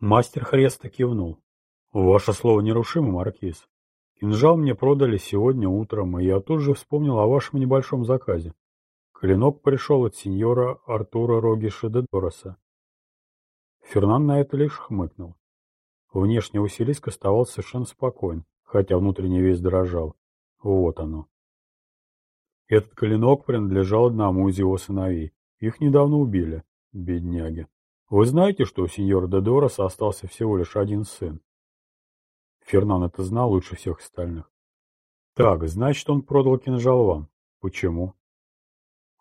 Мастер Хреста кивнул. Ваше слово нерушимо, Маркиз. Кинжал мне продали сегодня утром, и я тут же вспомнил о вашем небольшом заказе. Клинок пришел от сеньора Артура Рогиша де Дороса. Фернан на это лишь хмыкнул. Внешне Василиск оставался совершенно спокоен, хотя внутренне весь дрожал. Вот оно. Этот клинок принадлежал одному из его сыновей. Их недавно убили, бедняги. Вы знаете, что у сеньора де Дороса остался всего лишь один сын? Фернан это знал лучше всех остальных. Так, значит, он продал кинжал вам. Почему?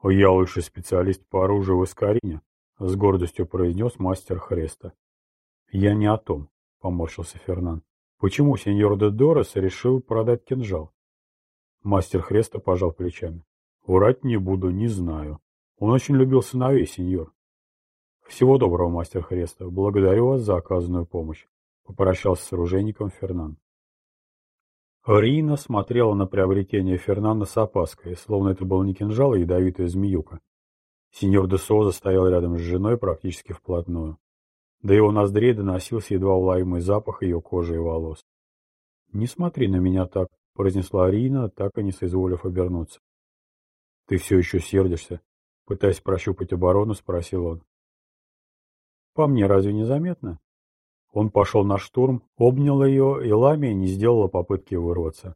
Я лучший специалист по оружию в Искарине, с гордостью произнес мастер Хреста. Я не о том, поморщился Фернан. Почему сеньор де Дорос решил продать кинжал? Мастер Хреста пожал плечами. Врать не буду, не знаю. Он очень любил сыновей, сеньор. Всего доброго, мастер Хреста. Благодарю вас за оказанную помощь. Попрощался с оружейником Фернан. Рина смотрела на приобретение Фернана с опаской, словно это был не кинжал, а ядовитая змеюка. Сеньор де Соза стоял рядом с женой практически вплотную. До его ноздрей доносился едва уловимый запах ее кожи и волос. «Не смотри на меня так», — произнесла Рина, так и не соизволив обернуться. «Ты все еще сердишься?» — пытаясь прощупать оборону, спросил он. «По мне разве не заметно?» Он пошел на штурм, обнял ее, и Ламия не сделала попытки вырваться.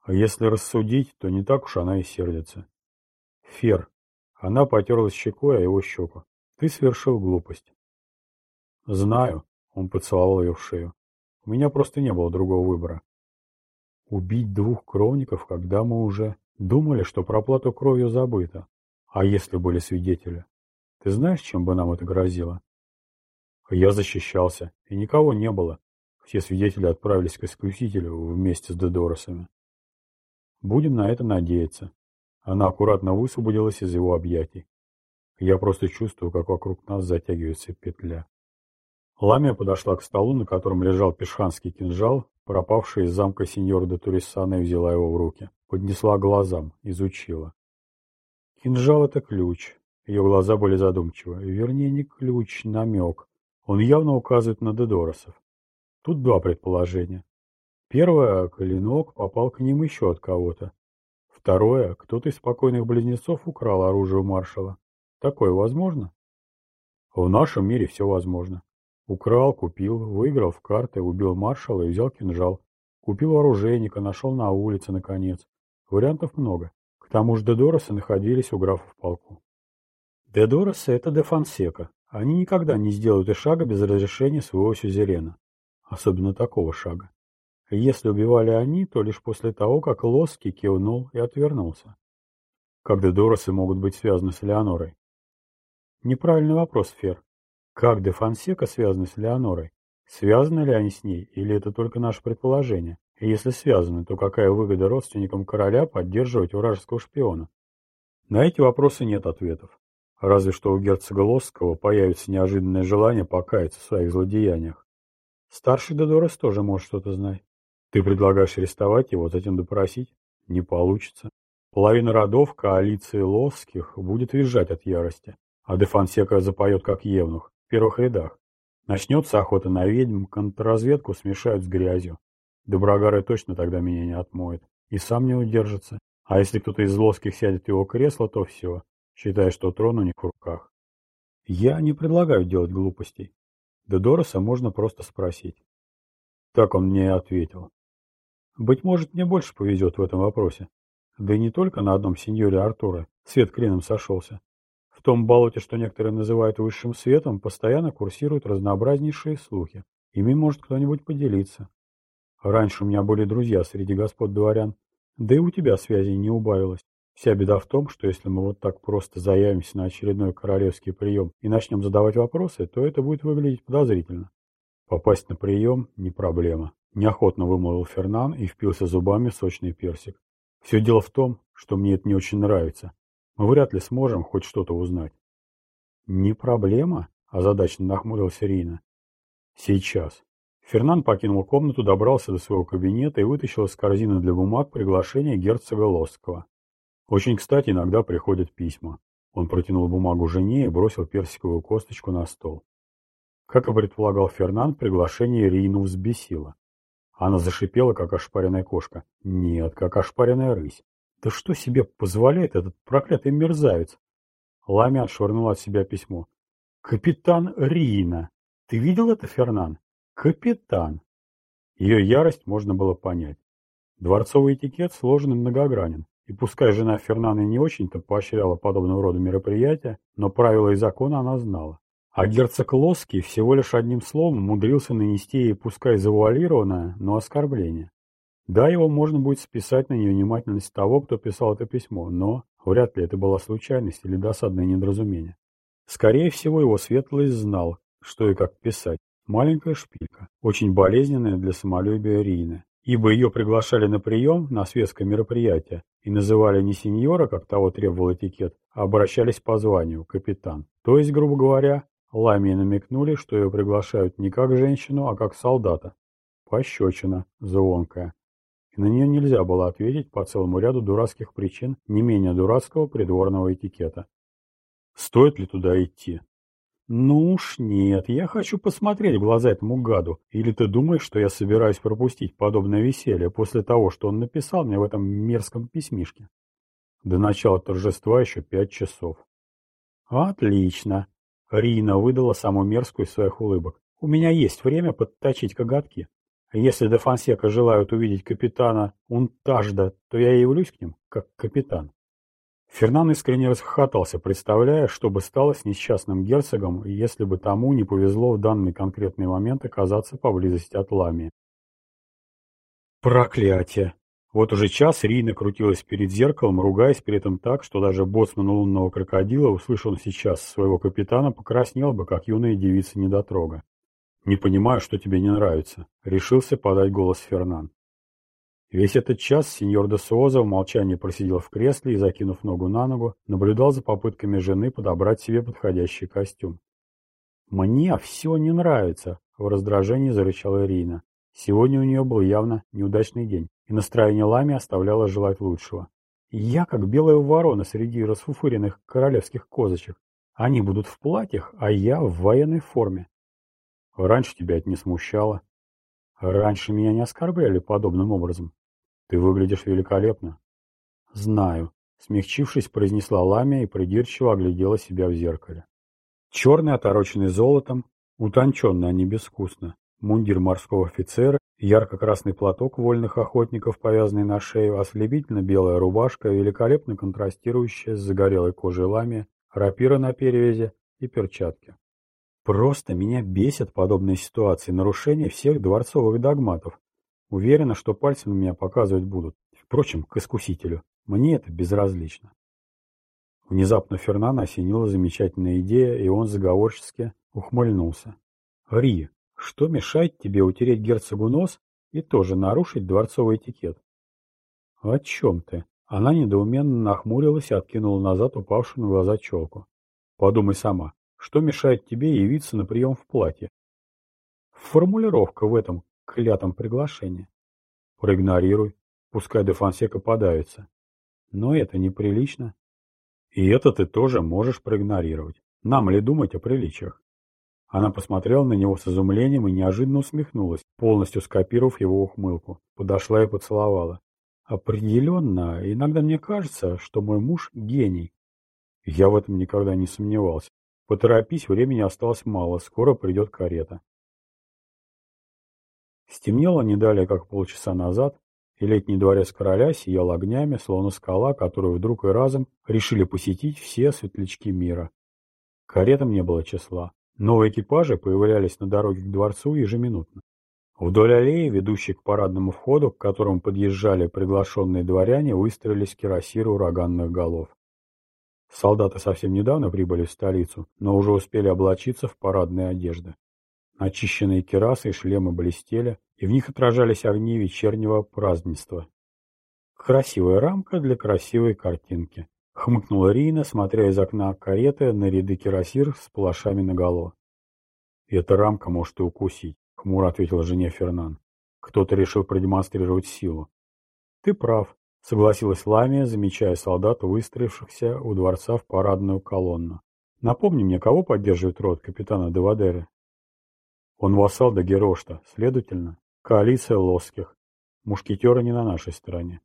А если рассудить, то не так уж она и сердится. Фер. Она потерлась щекой о его щеку. Ты совершил глупость. Знаю. Он поцеловал ее в шею. У меня просто не было другого выбора. Убить двух кровников, когда мы уже думали, что про плату кровью забыто. А если были свидетели? Ты знаешь, чем бы нам это грозило? Я защищался, и никого не было. Все свидетели отправились к искусителю вместе с Дедоросами. Будем на это надеяться. Она аккуратно высвободилась из его объятий. Я просто чувствую, как вокруг нас затягивается петля. Ламия подошла к столу, на котором лежал пешханский кинжал, пропавший из замка сеньора де Турисана и взяла его в руки. Поднесла глазам, изучила. Кинжал — это ключ. Ее глаза были задумчивы. Вернее, не ключ, намек. Он явно указывает на Дедоросов. Тут два предположения. Первое, клинок попал к ним еще от кого-то. Второе, кто-то из спокойных близнецов украл оружие у маршала. Такое возможно? В нашем мире все возможно. Украл, купил, выиграл в карты, убил маршала и взял кинжал. Купил оружейника, нашел на улице, наконец. Вариантов много. К тому же Дедоросы находились у графа в полку. Дедоросы — это де Фонсека, они никогда не сделают и шага без разрешения своего сюзерена. Особенно такого шага. Если убивали они, то лишь после того, как Лоски кивнул и отвернулся. Как Дедоросы могут быть связаны с Леонорой? Неправильный вопрос, Фер. Как де Фонсека связаны с Леонорой? Связаны ли они с ней, или это только наше предположение? И если связаны, то какая выгода родственникам короля поддерживать вражеского шпиона? На эти вопросы нет ответов. Разве что у герцога Лосского появится неожиданное желание покаяться в своих злодеяниях. Старший Дедорес тоже может что-то знать. Ты предлагаешь арестовать его, затем допросить? Не получится. Половина родов коалиции Лосских будет визжать от ярости, а де Фонсека запоет как евнух, в первых рядах. Начнется охота на ведьм, контрразведку смешают с грязью. Доброгары точно тогда меня не отмоет. И сам не удержится. А если кто-то из Лосских сядет в его кресло, то все считая, что трон у них в руках. Я не предлагаю делать глупостей. Дедороса можно просто спросить. Так он мне и ответил. Быть может, мне больше повезет в этом вопросе. Да и не только на одном сеньоре Артура свет клином сошелся. В том болоте, что некоторые называют высшим светом, постоянно курсируют разнообразнейшие слухи. Ими может кто-нибудь поделиться. Раньше у меня были друзья среди господ дворян, да и у тебя связей не убавилось. Вся беда в том, что если мы вот так просто заявимся на очередной королевский прием и начнем задавать вопросы, то это будет выглядеть подозрительно. Попасть на прием – не проблема. Неохотно вымолвил Фернан и впился зубами в сочный персик. Все дело в том, что мне это не очень нравится. Мы вряд ли сможем хоть что-то узнать. Не проблема? Озадаченно нахмурился Рина. Сейчас. Фернан покинул комнату, добрался до своего кабинета и вытащил из корзины для бумаг приглашение герцога Лосского. Очень кстати иногда приходят письма. Он протянул бумагу жене и бросил персиковую косточку на стол. Как и предполагал Фернан, приглашение Рину взбесило. Она зашипела, как ошпаренная кошка. Нет, как ошпаренная рысь. Да что себе позволяет этот проклятый мерзавец? Лами отшвырнул от себя письмо. «Капитан Рина! Ты видел это, Фернан? Капитан!» Ее ярость можно было понять. Дворцовый этикет сложен и многогранен. И пускай жена Фернана не очень-то поощряла подобного рода мероприятия, но правила и законы она знала. А герцог Лоский всего лишь одним словом умудрился нанести ей пускай завуалированное, но оскорбление. Да, его можно будет списать на невнимательность того, кто писал это письмо, но вряд ли это была случайность или досадное недоразумение. Скорее всего, его светлость знал, что и как писать. Маленькая шпилька, очень болезненная для самолюбия Рины, ибо ее приглашали на прием на светское мероприятие и называли не сеньора, как того требовал этикет, а обращались по званию «капитан». То есть, грубо говоря, Ламии намекнули, что ее приглашают не как женщину, а как солдата. Пощечина, звонкая и на нее нельзя было ответить по целому ряду дурацких причин не менее дурацкого придворного этикета. Стоит ли туда идти? Ну уж нет, я хочу посмотреть в глаза этому гаду. Или ты думаешь, что я собираюсь пропустить подобное веселье после того, что он написал мне в этом мерзком письмишке? До начала торжества еще пять часов. Отлично. Рина выдала самую мерзкую из своих улыбок. У меня есть время подточить коготки. Если де Фонсека желают увидеть капитана Унтажда, то я явлюсь к ним, как капитан. Фернан искренне расхохотался, представляя, что бы стало с несчастным герцогом, если бы тому не повезло в данный конкретный момент оказаться поблизости от Ламии. Проклятие! Вот уже час Рина крутилась перед зеркалом, ругаясь при этом так, что даже боцман лунного крокодила, услышал сейчас своего капитана, покраснел бы, как юная девица недотрога. «Не понимаю, что тебе не нравится», — решился подать голос Фернан. Весь этот час сеньор де Суоза в молчании просидел в кресле и, закинув ногу на ногу, наблюдал за попытками жены подобрать себе подходящий костюм. «Мне все не нравится», — в раздражении зарычала Ирина. Сегодня у нее был явно неудачный день, и настроение Лами оставляло желать лучшего. «Я как белая ворона среди расфуфыренных королевских козочек. Они будут в платьях, а я в военной форме. Раньше тебя это не смущало. Раньше меня не оскорбляли подобным образом. Ты выглядишь великолепно. Знаю. Смягчившись, произнесла Ламия и придирчиво оглядела себя в зеркале. Черный, отороченный золотом, утонченный, а не безвкусно, мундир морского офицера, ярко-красный платок вольных охотников, повязанный на шею, ослепительно белая рубашка, великолепно контрастирующая с загорелой кожей ламия, рапира на перевязи и перчатки. Просто меня бесят подобные ситуации, нарушения всех дворцовых догматов. Уверена, что пальцы на меня показывать будут. Впрочем, к искусителю. Мне это безразлично. Внезапно Фернана осенила замечательная идея, и он заговорчески ухмыльнулся. «Ри, что мешает тебе утереть герцогу нос и тоже нарушить дворцовый этикет?» «О чем ты?» Она недоуменно нахмурилась и откинула назад упавшую на глаза челку. «Подумай сама. Что мешает тебе явиться на прием в платье? Формулировка в этом клятом приглашении. Проигнорируй, пускай де Фонсека подавится. Но это неприлично. И это ты тоже можешь проигнорировать. Нам ли думать о приличиях? Она посмотрела на него с изумлением и неожиданно усмехнулась, полностью скопировав его ухмылку. Подошла и поцеловала. Определенно, иногда мне кажется, что мой муж гений. Я в этом никогда не сомневался. Поторопись, времени осталось мало, скоро придет карета. Стемнело не далее, как полчаса назад, и летний дворец короля сиял огнями, словно скала, которую вдруг и разом решили посетить все светлячки мира. Каретам не было числа. Новые экипажи появлялись на дороге к дворцу ежеминутно. Вдоль аллеи, ведущей к парадному входу, к которому подъезжали приглашенные дворяне, выстроились кирасиры ураганных голов. Солдаты совсем недавно прибыли в столицу, но уже успели облачиться в парадные одежды. Очищенные керасы и шлемы блестели, и в них отражались огни вечернего празднества. Красивая рамка для красивой картинки. Хмыкнула Рина, смотря из окна кареты на ряды кирасир с плашами наголо. «Эта рамка может и укусить», — хмуро ответила жене Фернан. «Кто-то решил продемонстрировать силу». «Ты прав», — согласилась Ламия, замечая солдат, выстроившихся у дворца в парадную колонну. «Напомни мне, кого поддерживает род капитана Девадеры?» Он вассал до Герошта, следовательно, коалиция лосских. Мушкетеры не на нашей стороне.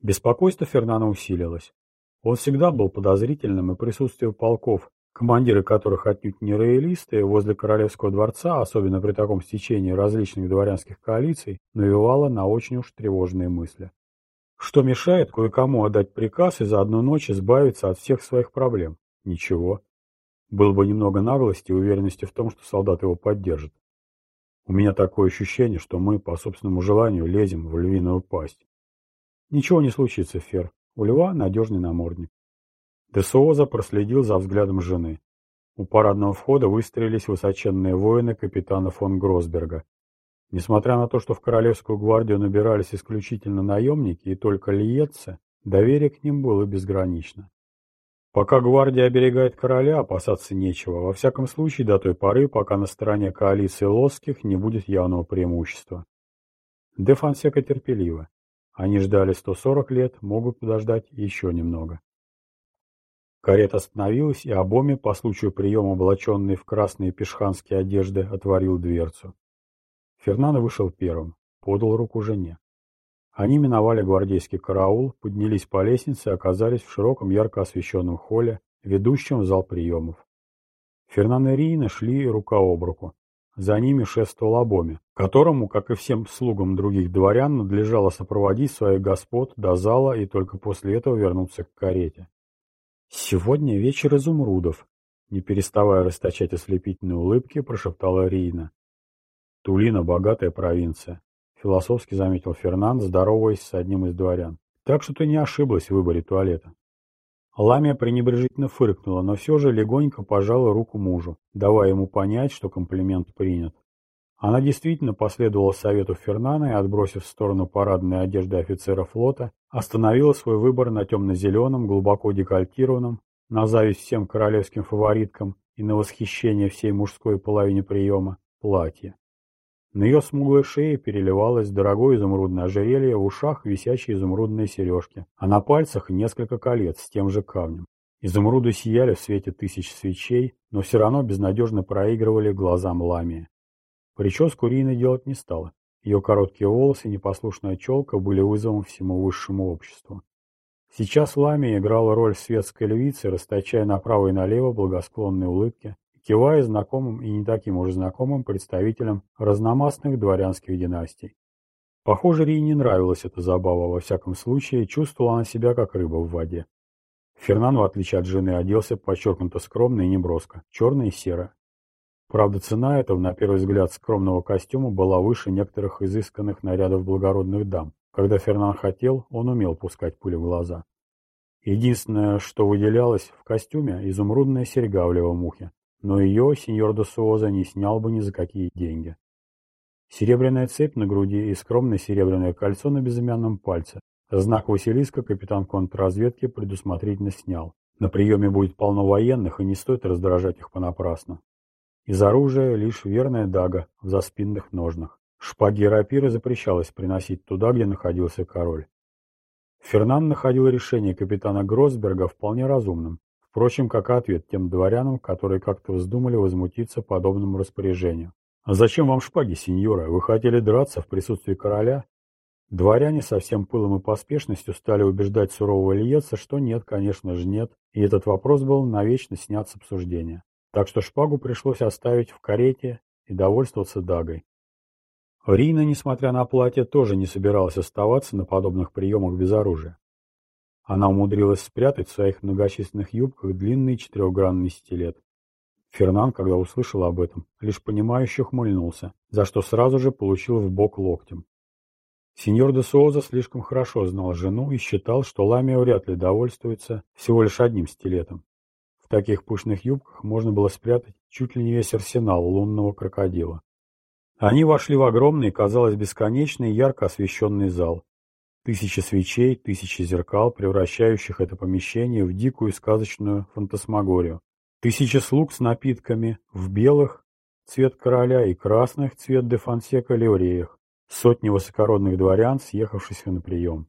Беспокойство Фернана усилилось. Он всегда был подозрительным, и присутствие полков, командиры которых отнюдь не роялисты, возле Королевского дворца, особенно при таком стечении различных дворянских коалиций, навевало на очень уж тревожные мысли. Что мешает кое-кому отдать приказ и за одну ночь избавиться от всех своих проблем? Ничего. Было бы немного наглости и уверенности в том, что солдат его поддержит. У меня такое ощущение, что мы по собственному желанию лезем в львиную пасть. Ничего не случится, Фер. У льва надежный намордник. Десуоза проследил за взглядом жены. У парадного входа выстроились высоченные воины капитана фон Гросберга. Несмотря на то, что в Королевскую гвардию набирались исключительно наемники и только лиетцы, доверие к ним было безгранично. Пока гвардия оберегает короля, опасаться нечего, во всяком случае до той поры, пока на стороне коалиции лосских не будет явного преимущества. Де Фонсека терпеливо. Они ждали 140 лет, могут подождать еще немного. Карета остановилась, и Абоми, по случаю приема облаченный в красные пешханские одежды, отворил дверцу. Фернандо вышел первым, подал руку жене. Они миновали гвардейский караул, поднялись по лестнице и оказались в широком ярко освещенном холле, ведущем в зал приемов. Фернан и Рина шли рука об руку. За ними шествовал Абоми, которому, как и всем слугам других дворян, надлежало сопроводить своих господ до зала и только после этого вернуться к карете. «Сегодня вечер изумрудов», — не переставая расточать ослепительные улыбки, прошептала Рина. «Тулина — богатая провинция. Философски заметил Фернанд, здороваясь с одним из дворян. Так что ты не ошиблась в выборе туалета. Ламия пренебрежительно фыркнула, но все же легонько пожала руку мужу, давая ему понять, что комплимент принят. Она действительно последовала совету Фернана и, отбросив в сторону парадной одежды офицера флота, остановила свой выбор на темно-зеленом, глубоко декольтированном, на зависть всем королевским фавориткам и на восхищение всей мужской половине приема, платье. На ее смуглой шее переливалось дорогое изумрудное ожерелье, в ушах висящие изумрудные сережки, а на пальцах несколько колец с тем же камнем. Изумруды сияли в свете тысяч свечей, но все равно безнадежно проигрывали глазам ламии. Прическу Рины делать не стала. Ее короткие волосы и непослушная челка были вызовом всему высшему обществу. Сейчас Ламия играла роль светской львицы, расточая направо и налево благосклонные улыбки, кивая знакомым и не таким уже знакомым представителям разномастных дворянских династий. Похоже, Рии не нравилась эта забава, во всяком случае, чувствовала она себя как рыба в воде. Фернан, в отличие от жены, оделся подчеркнуто скромно и неброско, черно и серо. Правда, цена этого, на первый взгляд, скромного костюма была выше некоторых изысканных нарядов благородных дам. Когда Фернан хотел, он умел пускать пули в глаза. Единственное, что выделялось в костюме – изумрудная серьга в левом ухе, но ее сеньор де Суоза не снял бы ни за какие деньги. Серебряная цепь на груди и скромное серебряное кольцо на безымянном пальце. Знак Василиска капитан контрразведки предусмотрительно снял. На приеме будет полно военных, и не стоит раздражать их понапрасну. Из оружия лишь верная дага в заспинных ножнах. Шпаги и рапиры запрещалось приносить туда, где находился король. Фернан находил решение капитана Гросберга вполне разумным. Впрочем, как ответ тем дворянам, которые как-то вздумали возмутиться подобному распоряжению. «А зачем вам шпаги, сеньора? Вы хотели драться в присутствии короля?» Дворяне со всем пылом и поспешностью стали убеждать сурового Ильеца, что нет, конечно же нет, и этот вопрос был навечно снят с обсуждения. Так что шпагу пришлось оставить в карете и довольствоваться дагой. Рина, несмотря на платье, тоже не собиралась оставаться на подобных приемах без оружия. Она умудрилась спрятать в своих многочисленных юбках длинный четырехгранный стилет. Фернан, когда услышал об этом, лишь понимающе хмыльнулся, за что сразу же получил в бок локтем. Сеньор де Суоза слишком хорошо знал жену и считал, что Ламия вряд ли довольствуется всего лишь одним стилетом. В таких пышных юбках можно было спрятать чуть ли не весь арсенал лунного крокодила. Они вошли в огромный, казалось, бесконечный, ярко освещенный зал. Тысячи свечей, тысячи зеркал, превращающих это помещение в дикую сказочную фантасмагорию. Тысячи слуг с напитками в белых цвет короля и красных цвет де Фонсека ливреях. Сотни высокородных дворян, съехавшихся на прием.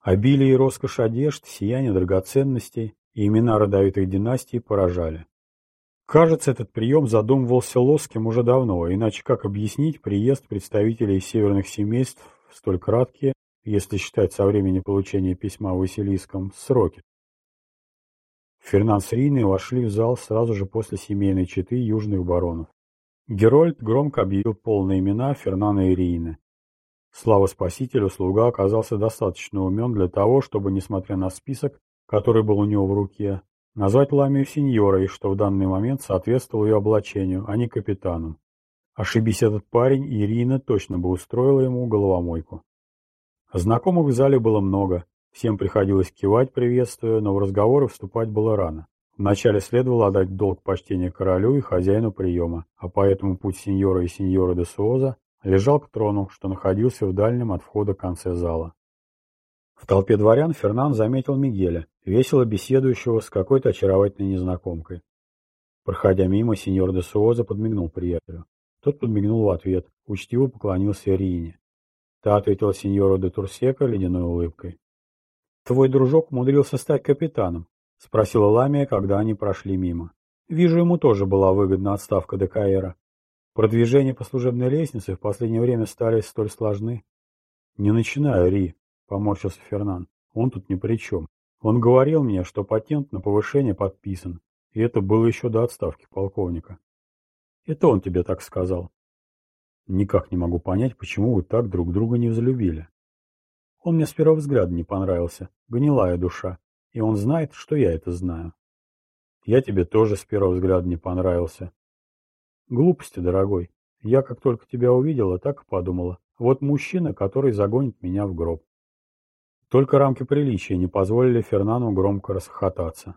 Обилие и роскошь одежд, сияние драгоценностей и имена родовитых династий поражали. Кажется, этот прием задумывался Лоским уже давно, иначе как объяснить приезд представителей северных семейств в столь краткие, если считать со времени получения письма в Василийском, сроки. Фернанд с Риной вошли в зал сразу же после семейной четы южных баронов. Герольд громко объявил полные имена Фернана и Рины. Слава спасителю, слуга оказался достаточно умен для того, чтобы, несмотря на список, который был у него в руке, Назвать Ламию сеньорой, что в данный момент соответствовало ее облачению, а не капитану. Ошибись этот парень, Ирина точно бы устроила ему головомойку. Знакомых в зале было много, всем приходилось кивать, приветствуя, но в разговоры вступать было рано. Вначале следовало отдать долг почтения королю и хозяину приема, а поэтому путь сеньора и сеньора де Суоза лежал к трону, что находился в дальнем от входа конце зала. В толпе дворян Фернан заметил Мигеля, весело беседующего с какой-то очаровательной незнакомкой. Проходя мимо, сеньор де Суоза подмигнул приятелю. Тот подмигнул в ответ, учтиво поклонился Рине. Та ответила сеньору де Турсека ледяной улыбкой. «Твой дружок умудрился стать капитаном?» — спросила Ламия, когда они прошли мимо. «Вижу, ему тоже была выгодна отставка ДКРа. Продвижения по служебной лестнице в последнее время стали столь сложны». «Не начинаю, Ри», — поморщился Фернан. «Он тут ни при чем. Он говорил мне, что патент на повышение подписан, и это было еще до отставки полковника. Это он тебе так сказал. Никак не могу понять, почему вы так друг друга не взлюбили. Он мне с первого взгляда не понравился, гнилая душа, и он знает, что я это знаю. Я тебе тоже с первого взгляда не понравился. Глупости, дорогой. Я как только тебя увидела, так и подумала. Вот мужчина, который загонит меня в гроб. Только рамки приличия не позволили Фернану громко расхохотаться.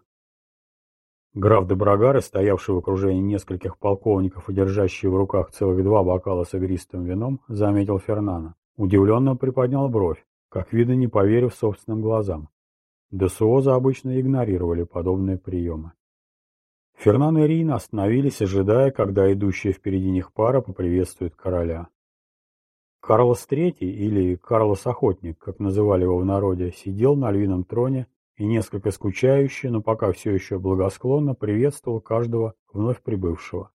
Граф де Брагары, стоявший в окружении нескольких полковников и держащий в руках целых два бокала с игристым вином, заметил Фернана. Удивленно приподнял бровь, как видно, не поверив собственным глазам. Десуоза обычно игнорировали подобные приемы. Фернан и Рина остановились, ожидая, когда идущая впереди них пара поприветствует короля. Карлос III, или Карлос Охотник, как называли его в народе, сидел на львином троне и несколько скучающе, но пока все еще благосклонно приветствовал каждого вновь прибывшего.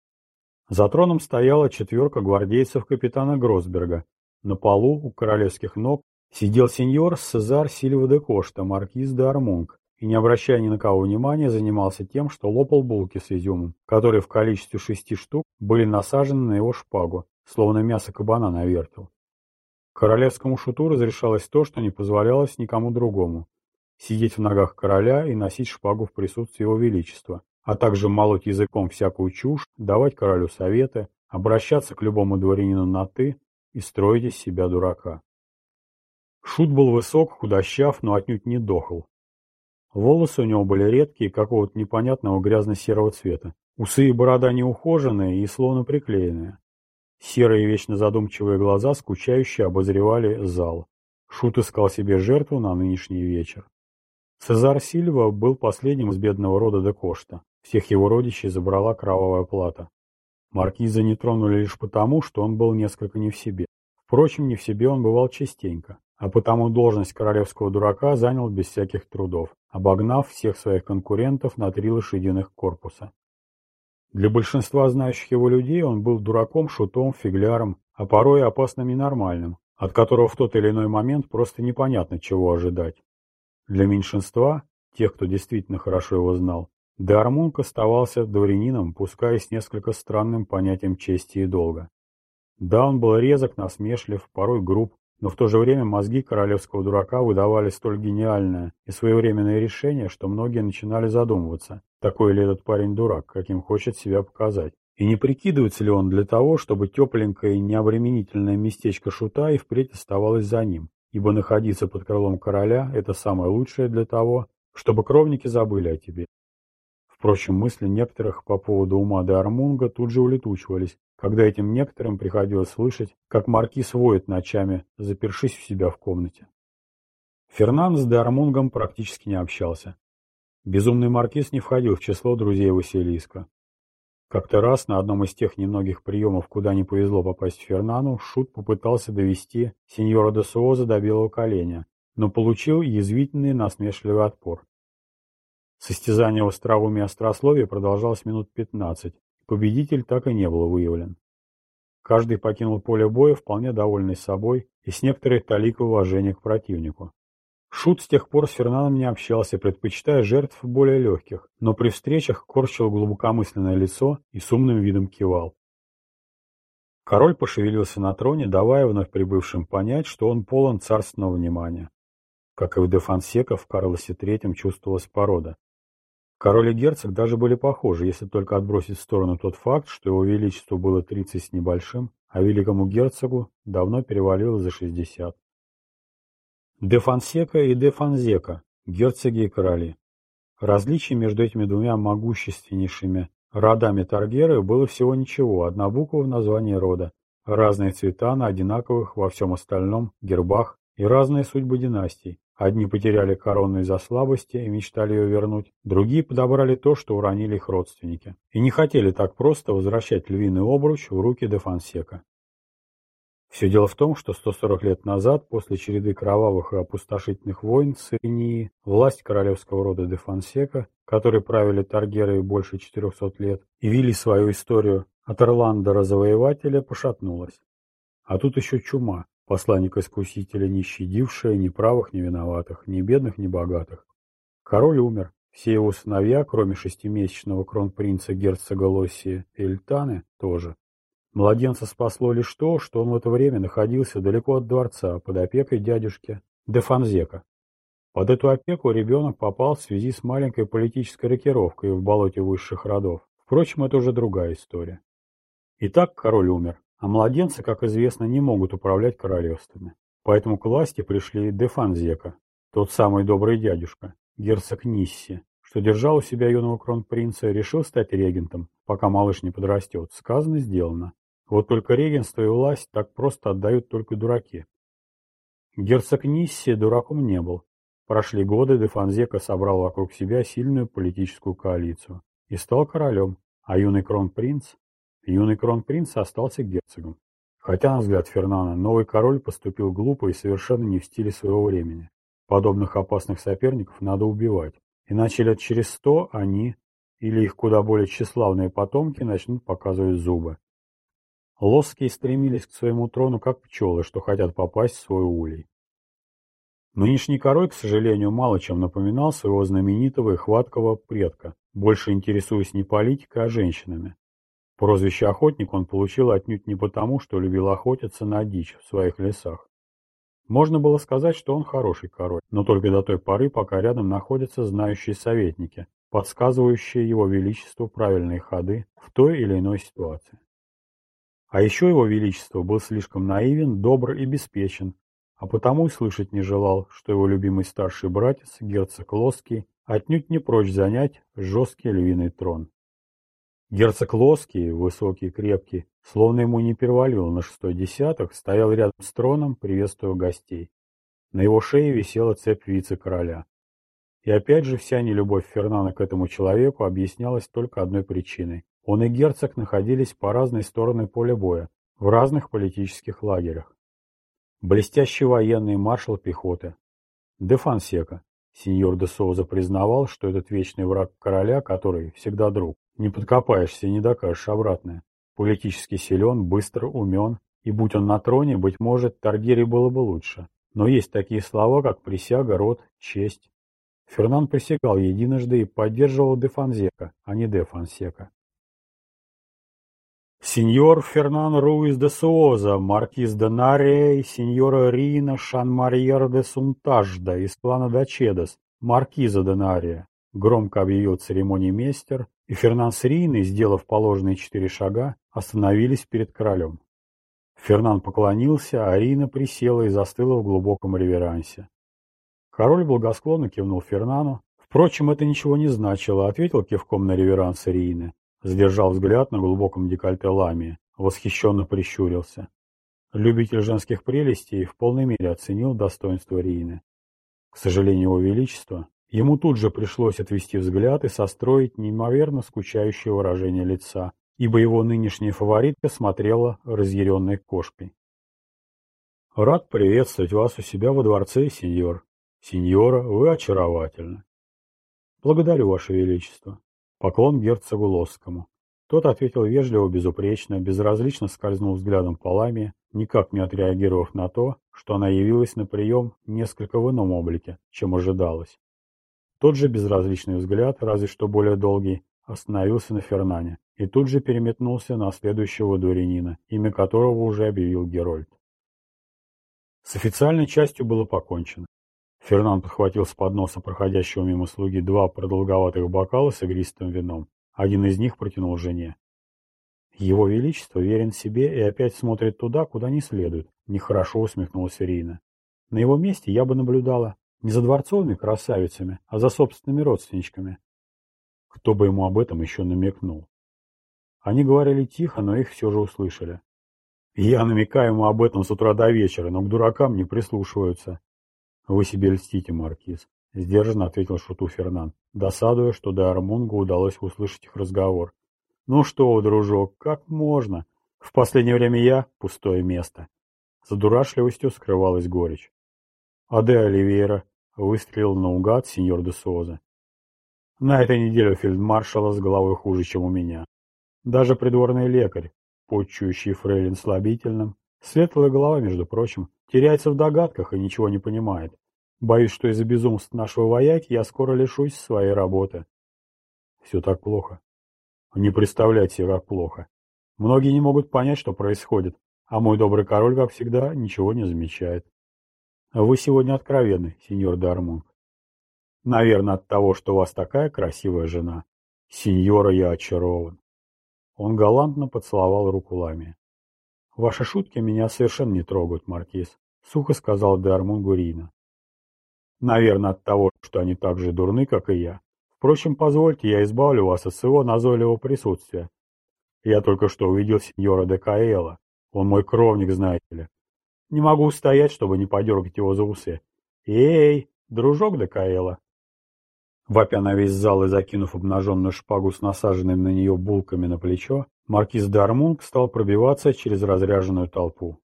За троном стояла четверка гвардейцев капитана Гросберга. На полу у королевских ног сидел сеньор Сезар Сильва де Кошта, маркиз де Армунг, и, не обращая ни на кого внимания, занимался тем, что лопал булки с изюмом, которые в количестве шести штук были насажены на его шпагу, словно мясо кабана на вертел. Королевскому шуту разрешалось то, что не позволялось никому другому. Сидеть в ногах короля и носить шпагу в присутствии его величества, а также молоть языком всякую чушь, давать королю советы, обращаться к любому дворянину на «ты» и строить из себя дурака. Шут был высок, худощав, но отнюдь не дохл. Волосы у него были редкие, какого-то непонятного грязно-серого цвета. Усы и борода неухоженные и словно приклеенные. Серые вечно задумчивые глаза скучающе обозревали зал. Шут искал себе жертву на нынешний вечер. Цезар Сильва был последним из бедного рода де Кошта. Всех его родичей забрала кровавая плата. Маркиза не тронули лишь потому, что он был несколько не в себе. Впрочем, не в себе он бывал частенько, а потому должность королевского дурака занял без всяких трудов, обогнав всех своих конкурентов на три лошадиных корпуса. Для большинства знающих его людей он был дураком, шутом, фигляром, а порой опасным и нормальным, от которого в тот или иной момент просто непонятно, чего ожидать. Для меньшинства, тех, кто действительно хорошо его знал, Деармунк оставался дворянином, пускай с несколько странным понятием чести и долга. Да, он был резок, насмешлив, порой груб, но в то же время мозги королевского дурака выдавали столь гениальное и своевременное решение, что многие начинали задумываться, такой ли этот парень дурак, каким хочет себя показать. И не прикидывается ли он для того, чтобы тепленькое и необременительное местечко шута и впредь оставалось за ним, ибо находиться под крылом короля – это самое лучшее для того, чтобы кровники забыли о тебе. Впрочем, мысли некоторых по поводу ума де Армунга тут же улетучивались, когда этим некоторым приходилось слышать, как маркиз воет ночами, запершись у себя в комнате. Фернанд с де Армунгом практически не общался. Безумный маркиз не входил в число друзей Василиска. Как-то раз на одном из тех немногих приемов, куда не повезло попасть Фернану, Шут попытался довести сеньора де Суоза до белого коленя, но получил язвительный насмешливый отпор. Состязание в остроумии и острословии продолжалось минут пятнадцать. Победитель так и не был выявлен. Каждый покинул поле боя, вполне довольный собой и с некоторой таликой уважения к противнику. Шут с тех пор с Фернаном не общался, предпочитая жертв более легких, но при встречах корчил глубокомысленное лицо и с умным видом кивал. Король пошевелился на троне, давая вновь прибывшим понять, что он полон царственного внимания. Как и в де Фонсека, в Карлосе III чувствовалась порода. Король и герцог даже были похожи, если только отбросить в сторону тот факт, что его величеству было 30 с небольшим, а великому герцогу давно перевалило за 60. Де Фонсека и де Фонзека, герцоги и короли. Различие между этими двумя могущественнейшими родами Таргеры было всего ничего, одна буква в названии рода, разные цвета на одинаковых во всем остальном гербах и разные судьбы династий. Одни потеряли корону из-за слабости и мечтали ее вернуть, другие подобрали то, что уронили их родственники, и не хотели так просто возвращать львиный обруч в руки де Фонсека. Все дело в том, что 140 лет назад, после череды кровавых и опустошительных войн в власть королевского рода де Фонсека, которые правили Таргерой больше 400 лет и вели свою историю от Ирланда-разовоевателя, пошатнулась. А тут еще чума, посланник-искусителя, не щадившая ни правых, ни виноватых, ни бедных, ни богатых. Король умер. Все его сыновья, кроме шестимесячного кронпринца герцога Лоссии Эльтаны, тоже. Младенца спасло лишь то, что он в это время находился далеко от дворца, под опекой дядюшки де Фанзека. Под эту опеку ребенок попал в связи с маленькой политической рокировкой в болоте высших родов. Впрочем, это уже другая история. Итак, король умер, а младенцы, как известно, не могут управлять королевствами. Поэтому к власти пришли де Фанзека, тот самый добрый дядюшка, герцог Нисси, что держал у себя юного кронпринца решил стать регентом, пока малыш не подрастет. Сказано, сделано. Вот только регенство и власть так просто отдают только дураки. Герцог Нисси дураком не был. Прошли годы, де Фанзека собрал вокруг себя сильную политическую коалицию и стал королем, а юный кронпринц... Юный кронпринц остался герцогом. Хотя, на взгляд Фернана, новый король поступил глупо и совершенно не в стиле своего времени. Подобных опасных соперников надо убивать, иначе лет через сто они, или их куда более тщеславные потомки, начнут показывать зубы. Лосские стремились к своему трону как пчелы, что хотят попасть в свой улей. Нынешний король, к сожалению, мало чем напоминал своего знаменитого и хваткого предка, больше интересуясь не политикой, а женщинами. Прозвище «охотник» он получил отнюдь не потому, что любил охотиться на дичь в своих лесах. Можно было сказать, что он хороший король, но только до той поры, пока рядом находятся знающие советники, подсказывающие его величеству правильные ходы в той или иной ситуации. А еще его величество был слишком наивен, добр и беспечен, а потому и слышать не желал, что его любимый старший братец, герцог Лоский, отнюдь не прочь занять жесткий львиный трон. Герцог Лоский, высокий, крепкий, словно ему не перевалил на шестой десяток, стоял рядом с троном, приветствуя гостей. На его шее висела цепь вице-короля. И опять же вся нелюбовь Фернана к этому человеку объяснялась только одной причиной. Он и герцог находились по разные стороны поля боя, в разных политических лагерях. Блестящий военный маршал пехоты. Де Фансека. Сеньор де Соуза признавал, что этот вечный враг короля, который всегда друг, не подкопаешься и не докажешь обратное. Политически силен, быстро, умен, и будь он на троне, быть может, Таргери было бы лучше. Но есть такие слова, как присяга, род, честь. Фернан присягал единожды и поддерживал де Фансека, а не де Фансека. Сеньор Фернан Руис де Суоза, маркиз де Нария и сеньора Рина Шанмарьер де Сунтажда из клана Дачедос, маркиза де Нария. Громко объявил церемонимейстер, и Фернан с Риной, сделав положенные четыре шага, остановились перед королем. Фернан поклонился, а Рина присела и застыла в глубоком реверансе. Король благосклонно кивнул Фернану. Впрочем, это ничего не значило, ответил кивком на реверанс Рины. Задержал взгляд на глубоком декольте ламии, восхищенно прищурился. Любитель женских прелестей в полной мере оценил достоинство Рины. К сожалению, его величество, ему тут же пришлось отвести взгляд и состроить неимоверно скучающее выражение лица, ибо его нынешняя фаворитка смотрела разъяренной кошкой. «Рад приветствовать вас у себя во дворце, сеньор. Сеньора, вы очаровательны». Благодарю, Ваше Величество. Поклон герцогу Лосскому. Тот ответил вежливо, безупречно, безразлично скользнул взглядом по ламе, никак не отреагировав на то, что она явилась на прием несколько в ином облике, чем ожидалось. Тот же безразличный взгляд, разве что более долгий, остановился на Фернане и тут же переметнулся на следующего дворянина, имя которого уже объявил Герольд. С официальной частью было покончено. Фернан подхватил с подноса проходящего мимо слуги два продолговатых бокала с игристым вином. Один из них протянул жене. Его Величество верен себе и опять смотрит туда, куда не следует. Нехорошо усмехнулась Ирина. На его месте я бы наблюдала не за дворцовыми красавицами, а за собственными родственничками. Кто бы ему об этом еще намекнул? Они говорили тихо, но их все же услышали. Я намекаю ему об этом с утра до вечера, но к дуракам не прислушиваются. «Вы себе льстите, Маркиз», — сдержанно ответил шуту Фернан, досадуя, что до Армунгу удалось услышать их разговор. «Ну что, дружок, как можно? В последнее время я — пустое место». За дурашливостью скрывалась горечь. А де Оливейра выстрелил наугад сеньор де Соза. На этой неделе фельдмаршала с головой хуже, чем у меня. Даже придворный лекарь, почующий фрейлин слабительным, светлая голова, между прочим, Теряется в догадках и ничего не понимает. Боюсь, что из-за безумств нашего вояки я скоро лишусь своей работы. Все так плохо. Не представлять себе, как плохо. Многие не могут понять, что происходит, а мой добрый король, как всегда, ничего не замечает. Вы сегодня откровенны, сеньор Дармунг. Наверное, от того, что у вас такая красивая жена. Сеньора, я очарован. Он галантно поцеловал руку Ламия. «Ваши шутки меня совершенно не трогают, Маркиз», — сухо сказал Деармон Гурина. «Наверное, от того, что они так же дурны, как и я. Впрочем, позвольте, я избавлю вас от своего назойливого присутствия. Я только что увидел сеньора де Каэла. Он мой кровник, знаете ли. Не могу устоять, чтобы не подергать его за усы. Эй, дружок де Каэла!» Вопя на весь зал и закинув обнаженную шпагу с насаженными на нее булками на плечо, Маркиз Дармунг стал пробиваться через разряженную толпу.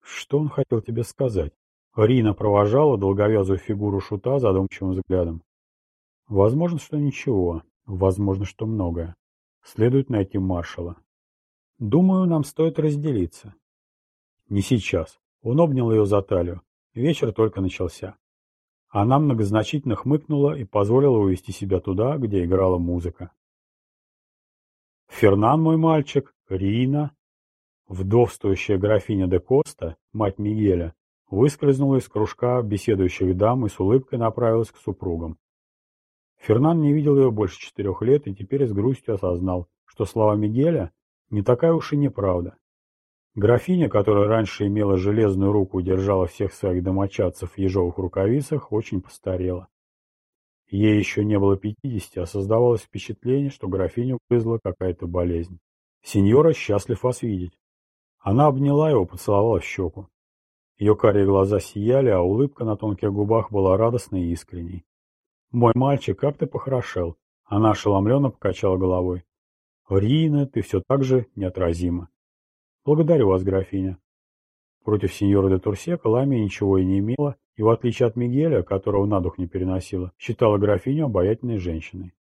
Что он хотел тебе сказать? Рина провожала долговязую фигуру шута задумчивым взглядом. Возможно, что ничего, возможно, что многое. Следует найти маршала. Думаю, нам стоит разделиться. Не сейчас. Он обнял ее за талию. Вечер только начался. Она многозначительно хмыкнула и позволила увести себя туда, где играла музыка. Фернан, мой мальчик, Рина, вдовствующая графиня де Коста, мать Мигеля, выскользнула из кружка беседующих дам и с улыбкой направилась к супругам. Фернан не видел ее больше четырех лет и теперь с грустью осознал, что слова Мигеля не такая уж и неправда. Графиня, которая раньше имела железную руку и держала всех своих домочадцев в ежовых рукавицах, очень постарела. Ей еще не было пятидесяти, а создавалось впечатление, что графиню вызвала какая-то болезнь. Сеньора счастлив вас видеть. Она обняла его, поцеловала в щеку. Ее карие глаза сияли, а улыбка на тонких губах была радостной и искренней. «Мой мальчик, как ты похорошел!» Она ошеломленно покачала головой. «Рина, ты все так же неотразима!» «Благодарю вас, графиня!» Против сеньора де Турсека Ламия ничего и не имела, и в отличие от Мигеля, которого на дух не переносила, считала графиню обаятельной женщиной.